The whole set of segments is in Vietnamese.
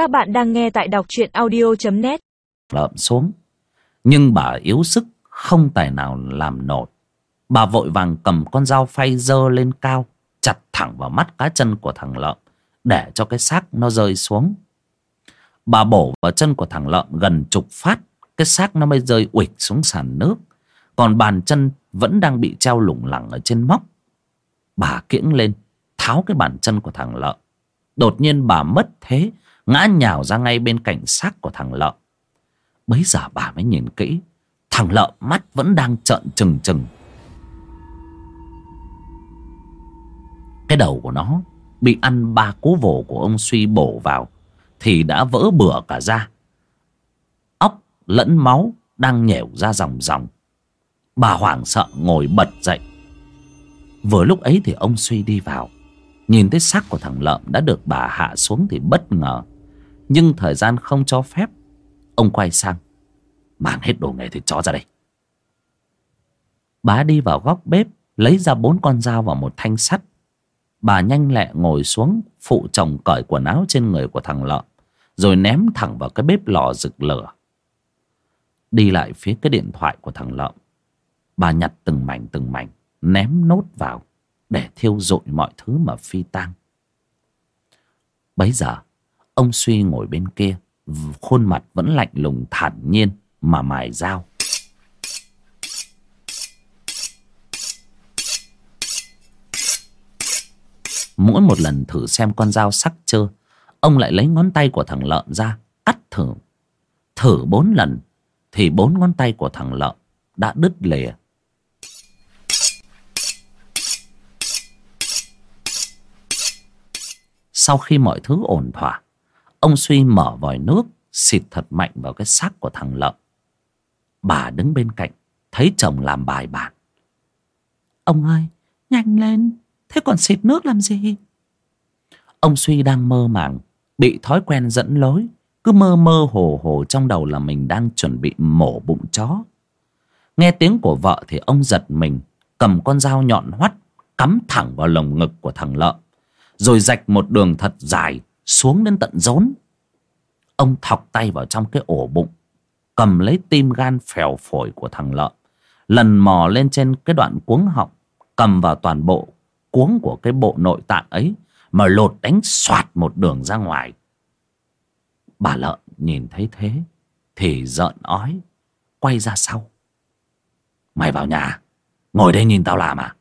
Các bạn đang nghe tại đọc truyện audio.net lợm xuống nhưng bà yếu sức, không tài nào làm nổi. Bà vội vàng cầm con dao phay dơ lên cao, chặt thẳng vào mắt cá chân của thằng lợm, để cho cái xác nó rơi xuống. Bà bổ vào chân của thằng lợm gần chục phát, cái xác nó mới rơi uịch xuống sàn nước. Còn bàn chân vẫn đang bị treo lủng lẳng ở trên móc. Bà kiễng lên, tháo cái bàn chân của thằng lợm. Đột nhiên bà mất thế ngã nhào ra ngay bên cạnh xác của thằng lợ. Bấy giờ bà mới nhìn kỹ, thằng lợ mắt vẫn đang trợn trừng trừng. Cái đầu của nó bị ăn ba cú vồ của ông suy bổ vào, thì đã vỡ bửa cả ra. Óc lẫn máu đang nhẻo ra dòng dòng. Bà hoảng sợ ngồi bật dậy. Vừa lúc ấy thì ông suy đi vào, nhìn thấy xác của thằng lợm đã được bà hạ xuống thì bất ngờ nhưng thời gian không cho phép, ông quay sang. Mang hết đồ nghề thịt chó ra đây. Bà đi vào góc bếp, lấy ra bốn con dao và một thanh sắt. Bà nhanh lẹ ngồi xuống, phụ chồng cởi quần áo trên người của thằng lợm, rồi ném thẳng vào cái bếp lò rực lửa. Đi lại phía cái điện thoại của thằng lợm, bà nhặt từng mảnh từng mảnh, ném nốt vào để thiêu rụi mọi thứ mà phi tang. Bấy giờ ông suy ngồi bên kia, khuôn mặt vẫn lạnh lùng thản nhiên mà mài dao. Mỗi một lần thử xem con dao sắc chưa, ông lại lấy ngón tay của thằng lợn ra cắt thử. Thử bốn lần, thì bốn ngón tay của thằng lợn đã đứt lìa. Sau khi mọi thứ ổn thỏa ông suy mở vòi nước, xịt thật mạnh vào cái xác của thằng lợn. bà đứng bên cạnh, thấy chồng làm bài bản. Ông ơi, nhanh lên, thế còn xịt nước làm gì? Ông suy đang mơ màng, bị thói quen dẫn lối, cứ mơ mơ hồ hồ trong đầu là mình đang chuẩn bị mổ bụng chó. Nghe tiếng của vợ thì ông giật mình, cầm con dao nhọn hoắt, cắm thẳng vào lồng ngực của thằng lợn rồi rạch một đường thật dài xuống đến tận rốn. Ông thọc tay vào trong cái ổ bụng cầm lấy tim gan phèo phổi của thằng lợn, lần mò lên trên cái đoạn cuống họng cầm vào toàn bộ cuống của cái bộ nội tạng ấy mà lột đánh soạt một đường ra ngoài. Bà lợn nhìn thấy thế thì giận ói quay ra sau. Mày vào nhà ngồi đây nhìn tao làm à?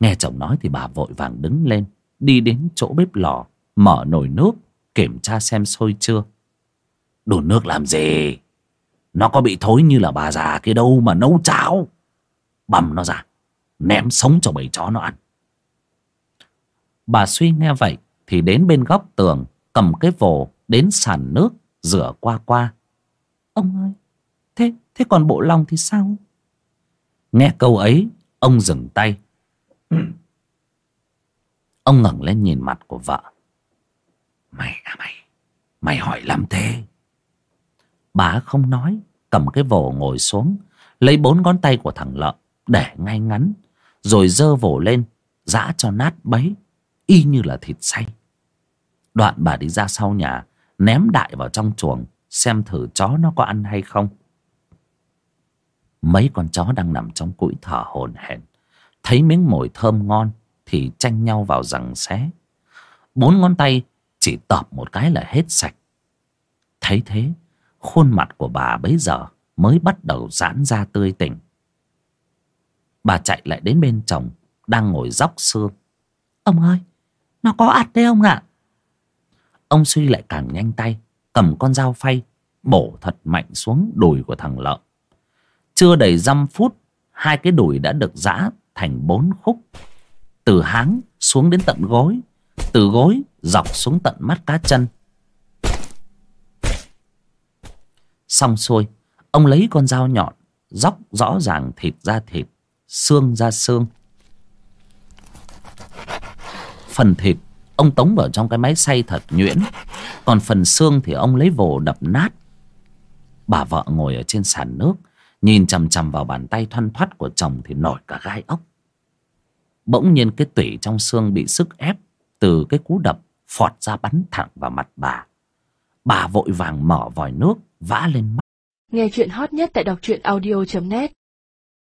Nghe chồng nói thì bà vội vàng đứng lên đi đến chỗ bếp lò mở nồi nước, kiểm tra xem sôi chưa. Đổ nước làm gì? Nó có bị thối như là bà già kia đâu mà nấu cháo. Bầm nó ra, ném sống cho bầy chó nó ăn. Bà suy nghe vậy thì đến bên góc tường, cầm cái vồ đến sàn nước, rửa qua qua. Ông ơi, thế thế còn bộ lòng thì sao? Nghe câu ấy, ông dừng tay. Ông ngẩng lên nhìn mặt của vợ mày à mày mày hỏi lắm thế. Bà không nói, cầm cái vồ ngồi xuống, lấy bốn ngón tay của thằng lợn để ngay ngắn, rồi dơ vồ lên, giã cho nát bấy, y như là thịt xay. Đoạn bà đi ra sau nhà, ném đại vào trong chuồng, xem thử chó nó có ăn hay không. Mấy con chó đang nằm trong cũi thở hổn hển, thấy miếng mồi thơm ngon thì tranh nhau vào rằng xé. Bốn ngón tay chỉ tọp một cái là hết sạch. Thấy thế, khuôn mặt của bà bấy giờ mới bắt đầu giãn ra tươi tỉnh. Bà chạy lại đến bên chồng, đang ngồi dóc xương. Ông ơi, nó có ạt đấy ông ạ? Ông suy lại càng nhanh tay, cầm con dao phay, bổ thật mạnh xuống đùi của thằng lợn. Chưa đầy dăm phút, hai cái đùi đã được giã thành bốn khúc. Từ háng xuống đến tận gối, từ gối dọc xuống tận mắt cá chân. Xong xuôi, ông lấy con dao nhọn dóc rõ ràng thịt ra thịt, xương ra xương. Phần thịt ông tống vào trong cái máy xay thật nhuyễn, còn phần xương thì ông lấy vồ đập nát. Bà vợ ngồi ở trên sàn nước, nhìn chằm chằm vào bàn tay thoăn thoắt của chồng thì nổi cả gai ốc. Bỗng nhiên cái tủy trong xương bị sức ép từ cái cú đập phọt ra bắn thẳng vào mặt bà. Bà vội vàng mở vòi nước, vã lên mắt. Nghe chuyện hot nhất tại đọc truyện audio.net